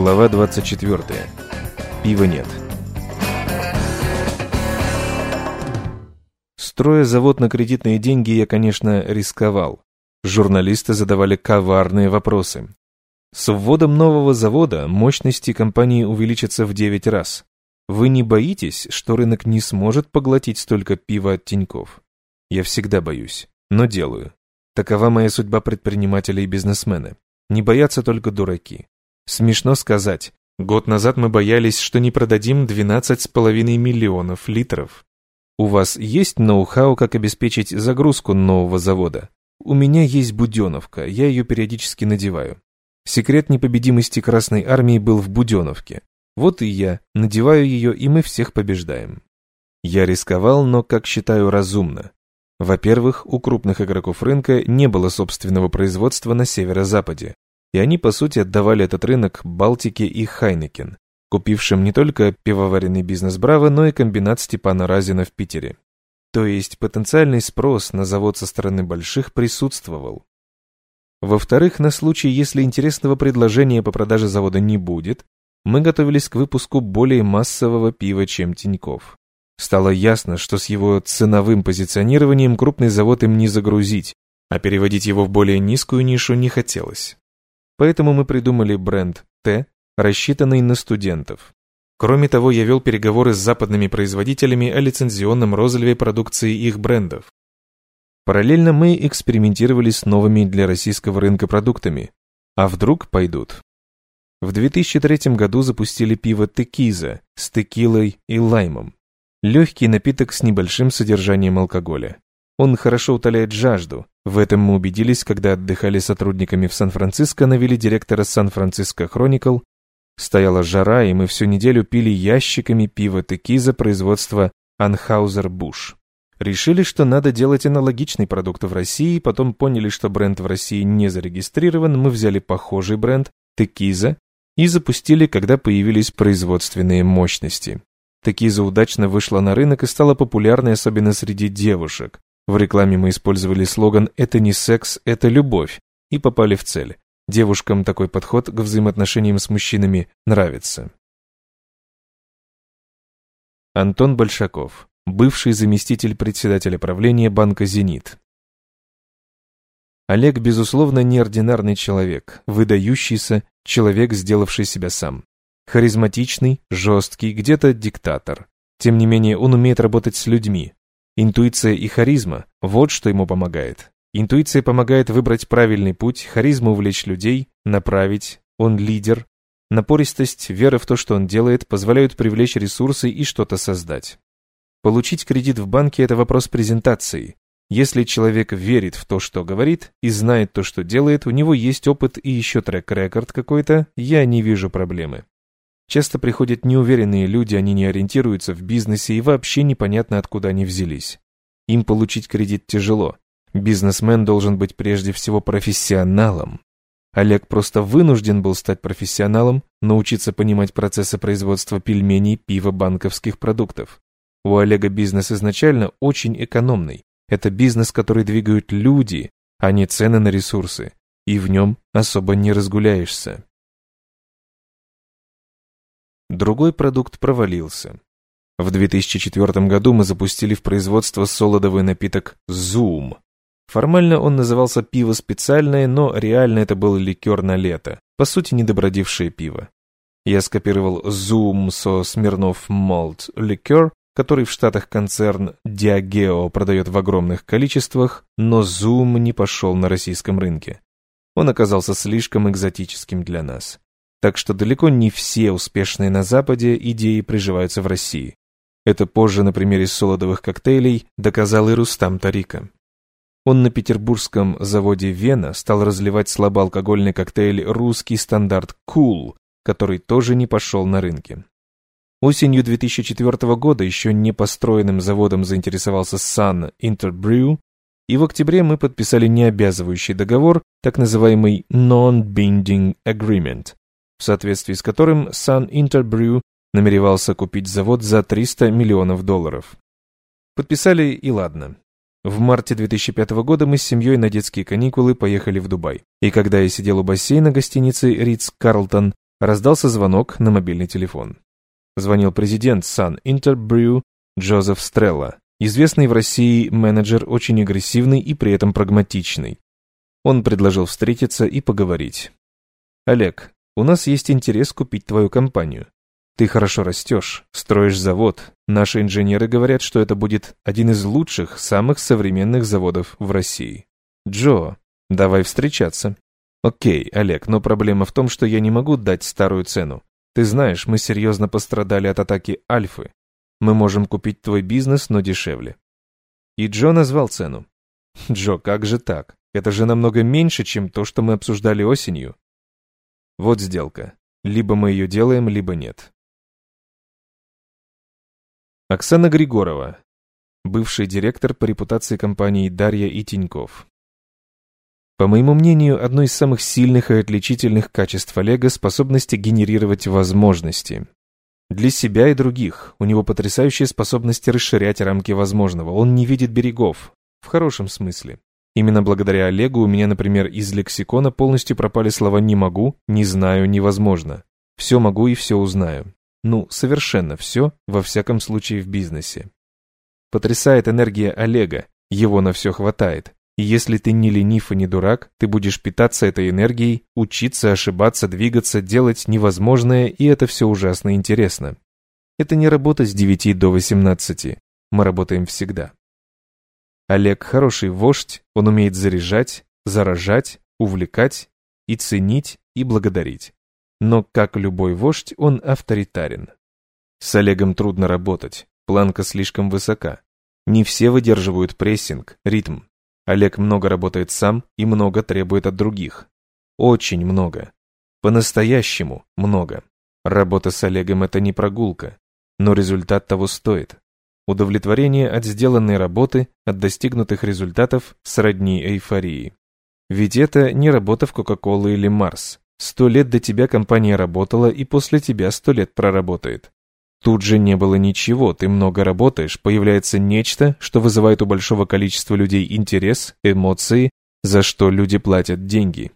Глава 24. Пива нет. Строя завод на кредитные деньги, я, конечно, рисковал. Журналисты задавали коварные вопросы. С вводом нового завода мощности компании увеличатся в 9 раз. Вы не боитесь, что рынок не сможет поглотить столько пива от Тиньков? Я всегда боюсь, но делаю. Такова моя судьба предпринимателя и бизнесмена. Не боятся только дураки. Смешно сказать. Год назад мы боялись, что не продадим 12,5 миллионов литров. У вас есть ноу-хау, как обеспечить загрузку нового завода? У меня есть буденовка, я ее периодически надеваю. Секрет непобедимости Красной Армии был в буденовке. Вот и я надеваю ее, и мы всех побеждаем. Я рисковал, но, как считаю, разумно. Во-первых, у крупных игроков рынка не было собственного производства на северо-западе и они, по сути, отдавали этот рынок Балтике и Хайнекен, купившим не только пивоваренный бизнес Браво, но и комбинат Степана Разина в Питере. То есть потенциальный спрос на завод со стороны больших присутствовал. Во-вторых, на случай, если интересного предложения по продаже завода не будет, мы готовились к выпуску более массового пива, чем Тиньков. Стало ясно, что с его ценовым позиционированием крупный завод им не загрузить, а переводить его в более низкую нишу не хотелось. Поэтому мы придумали бренд Т, рассчитанный на студентов. Кроме того, я вел переговоры с западными производителями о лицензионном розливе продукции их брендов. Параллельно мы экспериментировали с новыми для российского рынка продуктами. А вдруг пойдут? В 2003 году запустили пиво Текиза с текилой и лаймом. Легкий напиток с небольшим содержанием алкоголя. Он хорошо утоляет жажду. В этом мы убедились, когда отдыхали сотрудниками в Сан-Франциско на вилле директора Сан-Франциско Хроникл. Стояла жара, и мы всю неделю пили ящиками пива текиза производства Анхаузер-Буш. Решили, что надо делать аналогичный продукт в России, потом поняли, что бренд в России не зарегистрирован, мы взяли похожий бренд, Текиза, и запустили, когда появились производственные мощности. Текиза удачно вышла на рынок и стала популярной особенно среди девушек. В рекламе мы использовали слоган «Это не секс, это любовь» и попали в цель. Девушкам такой подход к взаимоотношениям с мужчинами нравится. Антон Большаков, бывший заместитель председателя правления банка «Зенит». Олег, безусловно, неординарный человек, выдающийся, человек, сделавший себя сам. Харизматичный, жесткий, где-то диктатор. Тем не менее, он умеет работать с людьми, Интуиция и харизма – вот что ему помогает. Интуиция помогает выбрать правильный путь, харизма увлечь людей, направить, он лидер. Напористость, вера в то, что он делает, позволяют привлечь ресурсы и что-то создать. Получить кредит в банке – это вопрос презентации. Если человек верит в то, что говорит, и знает то, что делает, у него есть опыт и еще трек-рекорд какой-то, я не вижу проблемы. Часто приходят неуверенные люди, они не ориентируются в бизнесе и вообще непонятно, откуда они взялись. Им получить кредит тяжело. Бизнесмен должен быть прежде всего профессионалом. Олег просто вынужден был стать профессионалом, научиться понимать процессы производства пельменей, пива, банковских продуктов. У Олега бизнес изначально очень экономный. Это бизнес, который двигают люди, а не цены на ресурсы. И в нем особо не разгуляешься. Другой продукт провалился. В 2004 году мы запустили в производство солодовый напиток «Зум». Формально он назывался «пиво специальное», но реально это был ликер на лето, по сути недобродившее пиво. Я скопировал «Зум» со Смирнов Malt ликер, который в Штатах концерн Diageo продает в огромных количествах, но «Зум» не пошел на российском рынке. Он оказался слишком экзотическим для нас. Так что далеко не все успешные на Западе идеи приживаются в России. Это позже на примере солодовых коктейлей доказал и Рустам Тарика. Он на петербургском заводе «Вена» стал разливать слабоалкогольный коктейль «Русский стандарт Кул», который тоже не пошел на рынке. Осенью 2004 года еще не построенным заводом заинтересовался Sun Interbrew, и в октябре мы подписали необязывающий договор, так называемый Non-Binding Agreement, в соответствии с которым Sun Interbrew намеревался купить завод за 300 миллионов долларов. Подписали и ладно. В марте 2005 года мы с семьей на детские каникулы поехали в Дубай. И когда я сидел у бассейна гостиницы Ридс Карлтон, Раздался звонок на мобильный телефон. Звонил президент Sun Interbrew Джозеф Стрелла, известный в России менеджер, очень агрессивный и при этом прагматичный. Он предложил встретиться и поговорить. «Олег, у нас есть интерес купить твою компанию. Ты хорошо растешь, строишь завод. Наши инженеры говорят, что это будет один из лучших, самых современных заводов в России. Джо, давай встречаться. Окей, Олег, но проблема в том, что я не могу дать старую цену. Ты знаешь, мы серьезно пострадали от атаки Альфы. Мы можем купить твой бизнес, но дешевле. И Джо назвал цену. Джо, как же так? Это же намного меньше, чем то, что мы обсуждали осенью. Вот сделка. Либо мы ее делаем, либо нет. Оксана Григорова, бывший директор по репутации компании Дарья и Тиньков. По моему мнению, одно из самых сильных и отличительных качеств Олега – способность генерировать возможности. Для себя и других у него потрясающие способности расширять рамки возможного. Он не видит берегов. В хорошем смысле. Именно благодаря Олегу у меня, например, из лексикона полностью пропали слова «не могу», «не знаю», «невозможно». Все могу и все узнаю. Ну, совершенно все, во всяком случае в бизнесе. Потрясает энергия Олега, его на все хватает. И если ты не ленив и не дурак, ты будешь питаться этой энергией, учиться, ошибаться, двигаться, делать невозможное, и это все ужасно интересно. Это не работа с 9 до 18. Мы работаем всегда. Олег хороший вождь, он умеет заряжать, заражать, увлекать и ценить и благодарить. Но, как любой вождь, он авторитарен. С Олегом трудно работать, планка слишком высока. Не все выдерживают прессинг, ритм. Олег много работает сам и много требует от других. Очень много. По-настоящему много. Работа с Олегом – это не прогулка, но результат того стоит. Удовлетворение от сделанной работы, от достигнутых результатов сродни эйфории. Ведь это не работа в Кока-Колы или Марс. Сто лет до тебя компания работала и после тебя сто лет проработает. Тут же не было ничего, ты много работаешь, появляется нечто, что вызывает у большого количества людей интерес, эмоции, за что люди платят деньги.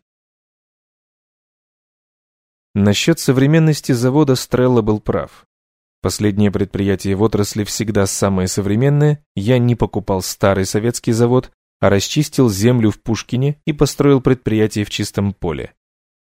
Насчет современности завода Стрелла был прав. Последнее предприятие в отрасли всегда самое современное, я не покупал старый советский завод, а расчистил землю в Пушкине и построил предприятие в чистом поле.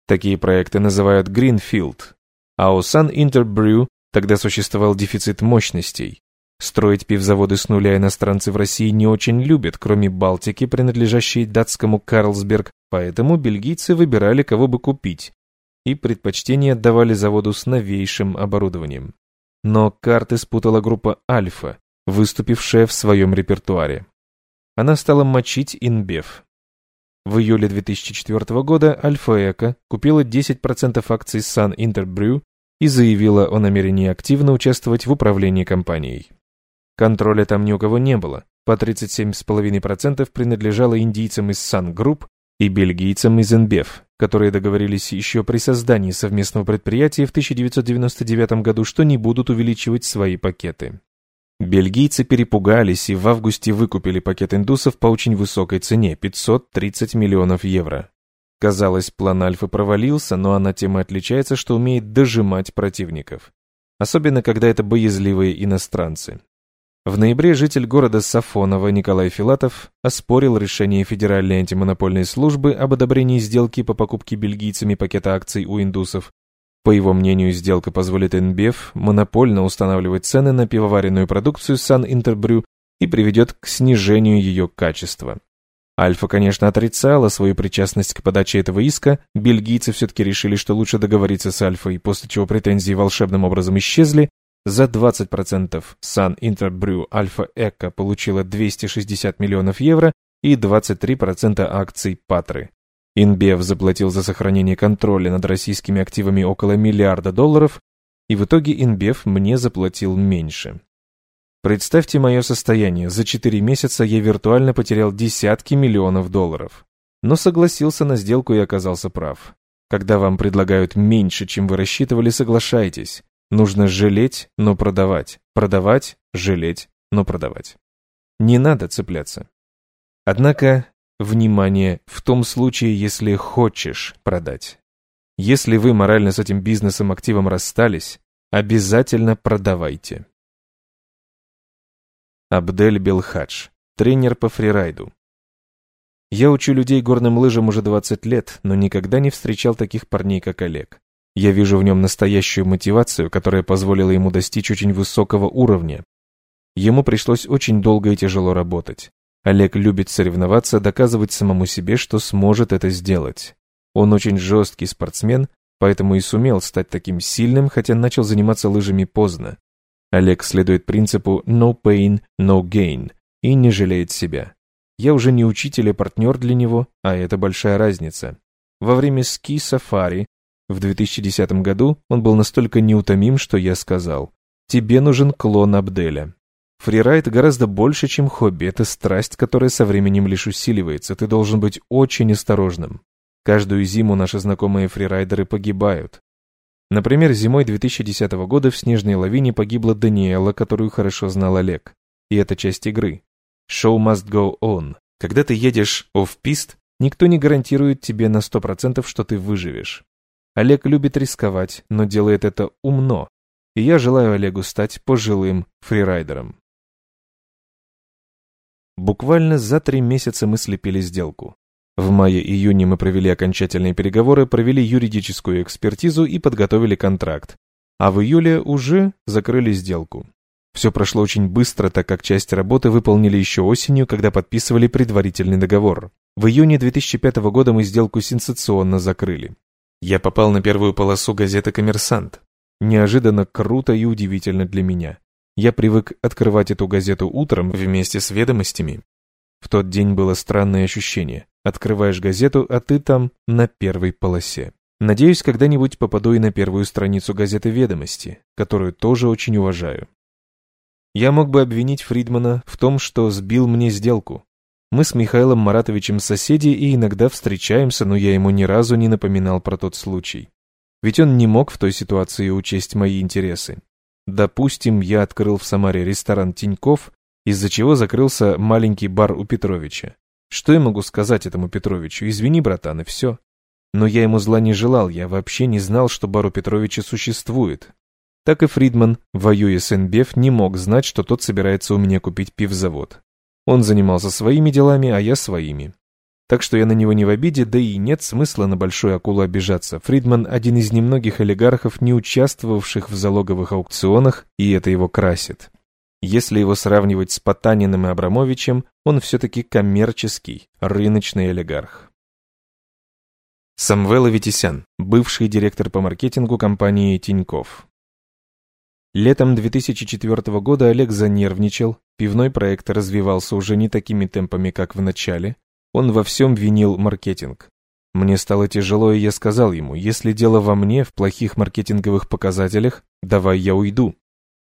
Такие проекты называют Greenfield. А у Sun Interbrew тогда существовал дефицит мощностей. Строить пивзаводы с нуля иностранцы в России не очень любят, кроме Балтики, принадлежащей датскому Карлсберг, поэтому бельгийцы выбирали, кого бы купить, и предпочтение отдавали заводу с новейшим оборудованием. Но карты спутала группа «Альфа», выступившая в своем репертуаре. Она стала мочить Инбев. В июле 2004 года Альфа Эко купила 10% акций Sun Interbrew и заявила о намерении активно участвовать в управлении компанией. Контроля там ни у кого не было, по 37,5% принадлежало индийцам из Sun Group и бельгийцам из Инбев, которые договорились еще при создании совместного предприятия в 1999 году, что не будут увеличивать свои пакеты. Бельгийцы перепугались и в августе выкупили пакет индусов по очень высокой цене – 530 миллионов евро. Казалось, план Альфы провалился, но она тем и отличается, что умеет дожимать противников. Особенно, когда это боязливые иностранцы. В ноябре житель города Сафоново Николай Филатов оспорил решение Федеральной антимонопольной службы об одобрении сделки по покупке бельгийцами пакета акций у индусов. По его мнению, сделка позволит НБФ монопольно устанавливать цены на пивоваренную продукцию Сан Интербрю и приведет к снижению ее качества. Альфа, конечно, отрицала свою причастность к подаче этого иска, бельгийцы все-таки решили, что лучше договориться с Альфой, после чего претензии волшебным образом исчезли, за 20% Sun Interbrew Alpha Eco получила 260 миллионов евро и 23% акций Патры. Инбев заплатил за сохранение контроля над российскими активами около миллиарда долларов, и в итоге Инбев мне заплатил меньше. Представьте мое состояние, за 4 месяца я виртуально потерял десятки миллионов долларов. Но согласился на сделку и оказался прав. Когда вам предлагают меньше, чем вы рассчитывали, соглашайтесь. Нужно жалеть, но продавать. Продавать, жалеть, но продавать. Не надо цепляться. Однако, внимание, в том случае, если хочешь продать. Если вы морально с этим бизнесом-активом расстались, обязательно продавайте. Абдель Белхадж, тренер по фрирайду. Я учу людей горным лыжам уже 20 лет, но никогда не встречал таких парней, как Олег. Я вижу в нем настоящую мотивацию, которая позволила ему достичь очень высокого уровня. Ему пришлось очень долго и тяжело работать. Олег любит соревноваться, доказывать самому себе, что сможет это сделать. Он очень жесткий спортсмен, поэтому и сумел стать таким сильным, хотя начал заниматься лыжами поздно. Олег следует принципу «no pain, no gain» и не жалеет себя. Я уже не учитель и партнер для него, а это большая разница. Во время ски-сафари в 2010 году он был настолько неутомим, что я сказал, «Тебе нужен клон Абделя». Фрирайд гораздо больше, чем хобби, это страсть, которая со временем лишь усиливается, ты должен быть очень осторожным. Каждую зиму наши знакомые фрирайдеры погибают. Например, зимой 2010 года в снежной лавине погибла Даниэла, которую хорошо знал Олег. И это часть игры. Show must go on. Когда ты едешь off-pist, никто не гарантирует тебе на 100%, что ты выживешь. Олег любит рисковать, но делает это умно. И я желаю Олегу стать пожилым фрирайдером. Буквально за три месяца мы слепили сделку. В мае-июне мы провели окончательные переговоры, провели юридическую экспертизу и подготовили контракт. А в июле уже закрыли сделку. Все прошло очень быстро, так как часть работы выполнили еще осенью, когда подписывали предварительный договор. В июне 2005 года мы сделку сенсационно закрыли. Я попал на первую полосу газеты «Коммерсант». Неожиданно круто и удивительно для меня. Я привык открывать эту газету утром вместе с ведомостями. В тот день было странное ощущение. Открываешь газету, а ты там на первой полосе. Надеюсь, когда-нибудь попаду и на первую страницу газеты «Ведомости», которую тоже очень уважаю. Я мог бы обвинить Фридмана в том, что сбил мне сделку. Мы с Михаилом Маратовичем соседи и иногда встречаемся, но я ему ни разу не напоминал про тот случай. Ведь он не мог в той ситуации учесть мои интересы. Допустим, я открыл в Самаре ресторан Тиньков, из-за чего закрылся маленький бар у Петровича. Что я могу сказать этому Петровичу? Извини, братан, и все. Но я ему зла не желал, я вообще не знал, что бар у Петровича существует. Так и Фридман, воюя с НБФ, не мог знать, что тот собирается у меня купить пивзавод. Он занимался своими делами, а я своими. Так что я на него не в обиде, да и нет смысла на большую акулу обижаться. Фридман – один из немногих олигархов, не участвовавших в залоговых аукционах, и это его красит. Если его сравнивать с Потаниным и Абрамовичем, он все-таки коммерческий, рыночный олигарх. Самвел Витисян, бывший директор по маркетингу компании Тиньков. Летом 2004 года Олег занервничал, пивной проект развивался уже не такими темпами, как в начале, он во всем винил маркетинг. Мне стало тяжело, и я сказал ему, если дело во мне, в плохих маркетинговых показателях, давай я уйду.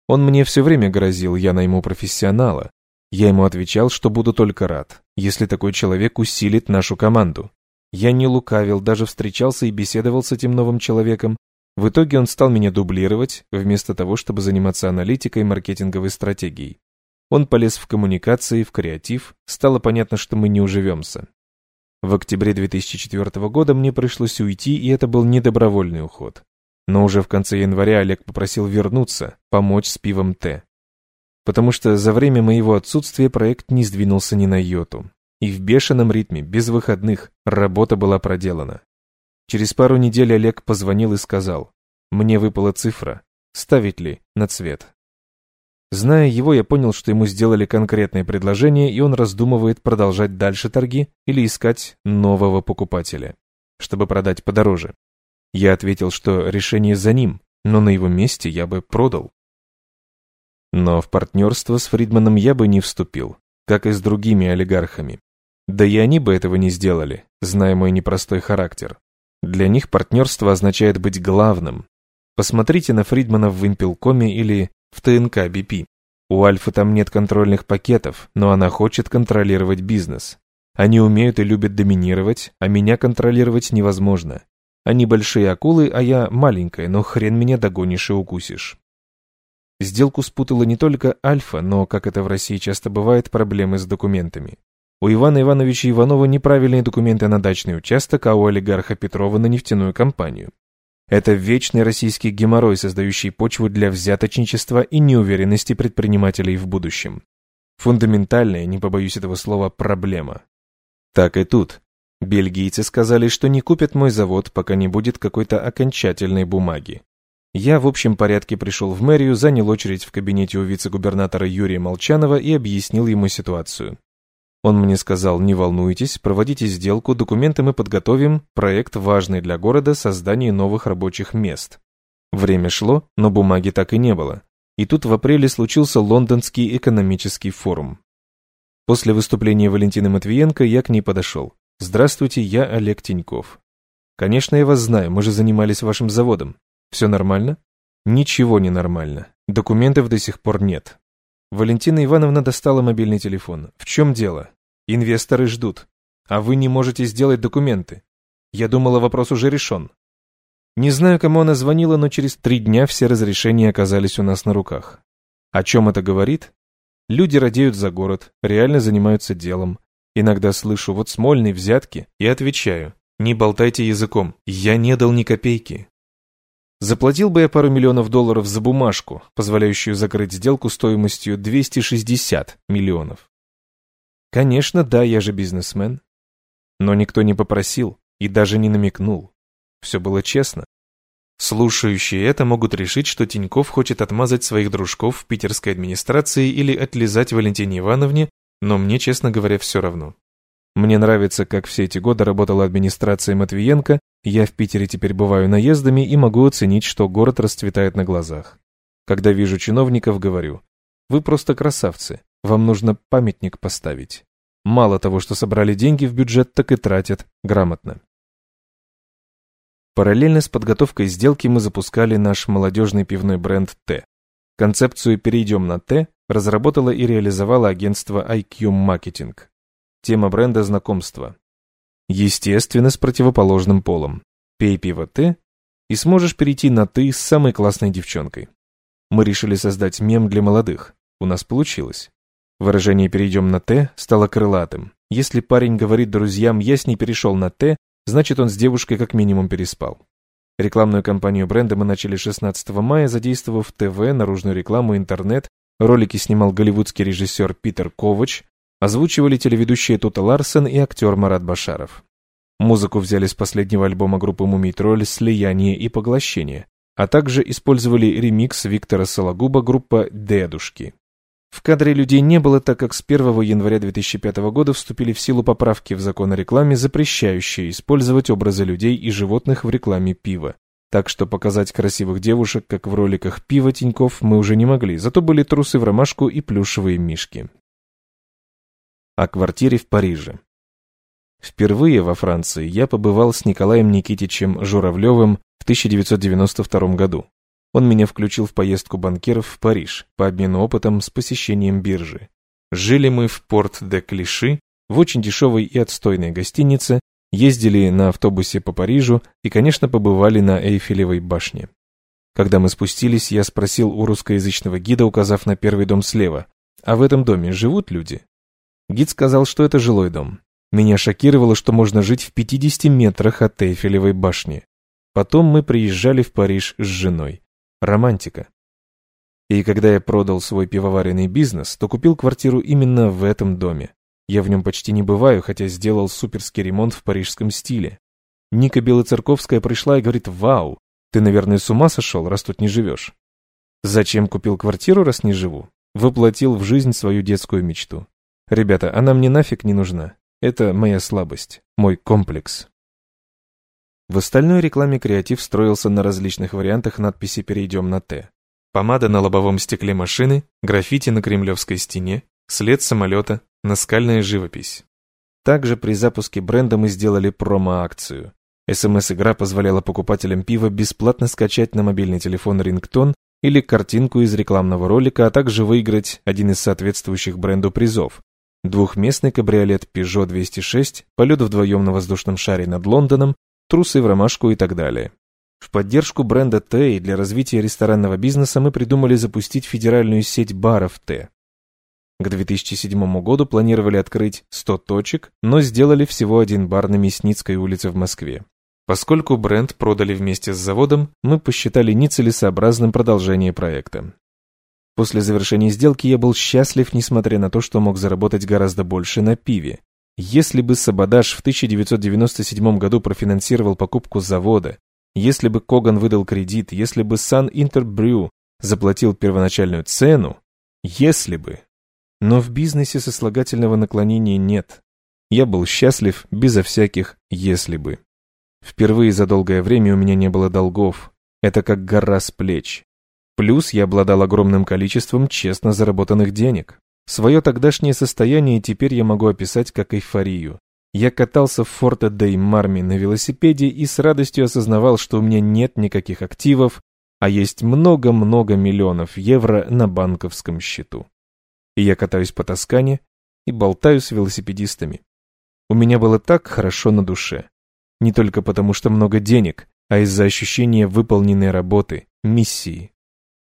Он мне все время грозил, я найму профессионала. Я ему отвечал, что буду только рад, если такой человек усилит нашу команду. Я не лукавил, даже встречался и беседовал с этим новым человеком. В итоге он стал меня дублировать, вместо того, чтобы заниматься аналитикой и маркетинговой стратегией. Он полез в коммуникации, в креатив, стало понятно, что мы не уживемся. В октябре 2004 года мне пришлось уйти, и это был недобровольный уход. Но уже в конце января Олег попросил вернуться, помочь с пивом Т. Потому что за время моего отсутствия проект не сдвинулся ни на йоту. И в бешеном ритме, без выходных, работа была проделана. Через пару недель Олег позвонил и сказал, «Мне выпала цифра, ставить ли на цвет?» Зная его, я понял, что ему сделали конкретное предложение, и он раздумывает продолжать дальше торги или искать нового покупателя, чтобы продать подороже. Я ответил, что решение за ним, но на его месте я бы продал. Но в партнерство с Фридманом я бы не вступил, как и с другими олигархами. Да и они бы этого не сделали, зная мой непростой характер. Для них партнерство означает быть главным. Посмотрите на Фридмана в Вимпелкоме или в ТНК BP. У Альфы там нет контрольных пакетов, но она хочет контролировать бизнес. Они умеют и любят доминировать, а меня контролировать невозможно. Они большие акулы, а я маленькая, но хрен меня догонишь и укусишь. Сделку спутала не только Альфа, но, как это в России часто бывает, проблемы с документами. У Ивана Ивановича Иванова неправильные документы на дачный участок, а у олигарха Петрова на нефтяную компанию. Это вечный российский геморрой, создающий почву для взяточничества и неуверенности предпринимателей в будущем. Фундаментальная, не побоюсь этого слова, проблема. Так и тут. Бельгийцы сказали, что не купят мой завод, пока не будет какой-то окончательной бумаги. Я в общем порядке пришел в мэрию, занял очередь в кабинете у вице-губернатора Юрия Молчанова и объяснил ему ситуацию. Он мне сказал, не волнуйтесь, проводите сделку, документы мы подготовим, проект важный для города, создание новых рабочих мест. Время шло, но бумаги так и не было. И тут в апреле случился Лондонский экономический форум. После выступления Валентины Матвиенко я к ней подошел. «Здравствуйте, я Олег Тиньков. Конечно, я вас знаю, мы же занимались вашим заводом. Все нормально?» «Ничего не нормально. Документов до сих пор нет». Валентина Ивановна достала мобильный телефон. «В чем дело? Инвесторы ждут. А вы не можете сделать документы. Я думала, вопрос уже решен. Не знаю, кому она звонила, но через три дня все разрешения оказались у нас на руках. О чем это говорит? Люди радеют за город, реально занимаются делом. Иногда слышу «вот Смольный, взятки» и отвечаю «не болтайте языком, я не дал ни копейки». Заплатил бы я пару миллионов долларов за бумажку, позволяющую закрыть сделку стоимостью 260 миллионов. Конечно, да, я же бизнесмен. Но никто не попросил и даже не намекнул. Все было честно. Слушающие это могут решить, что Тиньков хочет отмазать своих дружков в питерской администрации или отлизать Валентине Ивановне, но мне, честно говоря, все равно. Мне нравится, как все эти годы работала администрация Матвиенко, я в Питере теперь бываю наездами и могу оценить, что город расцветает на глазах. Когда вижу чиновников, говорю, вы просто красавцы, вам нужно памятник поставить. Мало того, что собрали деньги в бюджет, так и тратят грамотно. Параллельно с подготовкой сделки мы запускали наш молодежный пивной бренд «Т». Концепцию «Перейдем на Т» разработало и реализовало агентство IQ Marketing. Тема бренда знакомства. Естественно, с противоположным полом. Пей пиво «Т» и сможешь перейти на «ты» с самой классной девчонкой. Мы решили создать мем для молодых. У нас получилось. Выражение «перейдем на «Т» стало крылатым. Если парень говорит друзьям «я с ней перешел на «Т», значит он с девушкой как минимум переспал. Рекламную кампанию бренда мы начали 16 мая, задействовав ТВ, наружную рекламу, интернет. Ролики снимал голливудский режиссер Питер Ковач, озвучивали телеведущие Тута Ларсен и актер Марат Башаров. Музыку взяли с последнего альбома группы Мумий Тролль «Слияние и поглощение», а также использовали ремикс Виктора Сологуба группа «Дедушки». В кадре людей не было, так как с 1 января 2005 года вступили в силу поправки в закон о рекламе, запрещающие использовать образы людей и животных в рекламе пива. Так что показать красивых девушек, как в роликах «Пива Тиньков», мы уже не могли, зато были трусы в ромашку и плюшевые мишки. О квартире в Париже. Впервые во Франции я побывал с Николаем Никитичем Журавлевым в 1992 году. Он меня включил в поездку банкиров в Париж по обмену опытом с посещением биржи. Жили мы в Порт-де-Клиши, в очень дешевой и отстойной гостинице, ездили на автобусе по Парижу и, конечно, побывали на Эйфелевой башне. Когда мы спустились, я спросил у русскоязычного гида, указав на первый дом слева, «А в этом доме живут люди?» Гид сказал, что это жилой дом. Меня шокировало, что можно жить в 50 метрах от Эйфелевой башни. Потом мы приезжали в Париж с женой. Романтика. И когда я продал свой пивоваренный бизнес, то купил квартиру именно в этом доме. Я в нем почти не бываю, хотя сделал суперский ремонт в парижском стиле. Ника Белоцерковская пришла и говорит, «Вау, ты, наверное, с ума сошел, раз тут не живешь». Зачем купил квартиру, раз не живу? Воплотил в жизнь свою детскую мечту. Ребята, она мне нафиг не нужна. Это моя слабость, мой комплекс. В остальной рекламе креатив строился на различных вариантах надписи «Перейдем на Т». Помада на лобовом стекле машины, граффити на кремлевской стене, след самолета, наскальная живопись. Также при запуске бренда мы сделали промо-акцию. СМС-игра позволяла покупателям пива бесплатно скачать на мобильный телефон рингтон или картинку из рекламного ролика, а также выиграть один из соответствующих бренду призов. Двухместный кабриолет Peugeot 206, полет вдвоем на воздушном шаре над Лондоном трусы в ромашку и так далее. В поддержку бренда Т и для развития ресторанного бизнеса мы придумали запустить федеральную сеть баров Т. К 2007 году планировали открыть 100 точек, но сделали всего один бар на Мясницкой улице в Москве. Поскольку бренд продали вместе с заводом, мы посчитали нецелесообразным продолжение проекта. После завершения сделки я был счастлив, несмотря на то, что мог заработать гораздо больше на пиве. Если бы Сабадаш в 1997 году профинансировал покупку завода, если бы Коган выдал кредит, если бы Сан Интербрю заплатил первоначальную цену, если бы... Но в бизнесе сослагательного наклонения нет. Я был счастлив безо всяких «если бы». Впервые за долгое время у меня не было долгов. Это как гора с плеч. Плюс я обладал огромным количеством честно заработанных денег. Свое тогдашнее состояние теперь я могу описать как эйфорию. Я катался в Форте Дей Марми на велосипеде и с радостью осознавал, что у меня нет никаких активов, а есть много-много миллионов евро на банковском счету. И я катаюсь по Тоскане и болтаю с велосипедистами. У меня было так хорошо на душе. Не только потому, что много денег, а из-за ощущения выполненной работы, миссии.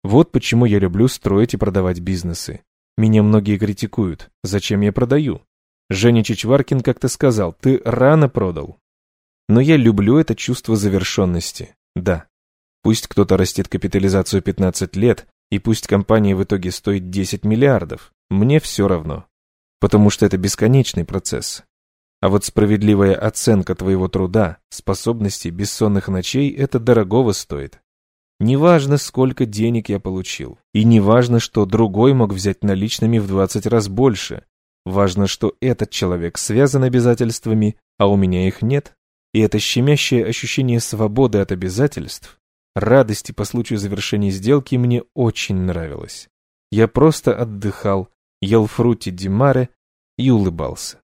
Вот почему я люблю строить и продавать бизнесы. Меня многие критикуют. Зачем я продаю? Женя Чичваркин как-то сказал, ты рано продал. Но я люблю это чувство завершенности. Да. Пусть кто-то растит капитализацию 15 лет, и пусть компания в итоге стоит 10 миллиардов. Мне все равно. Потому что это бесконечный процесс. А вот справедливая оценка твоего труда, способностей, бессонных ночей – это дорогого стоит. Неважно, сколько денег я получил. И неважно, что другой мог взять наличными в 20 раз больше. Важно, что этот человек связан обязательствами, а у меня их нет. И это щемящее ощущение свободы от обязательств, радости по случаю завершения сделки мне очень нравилось. Я просто отдыхал, ел фрути ди маре и улыбался.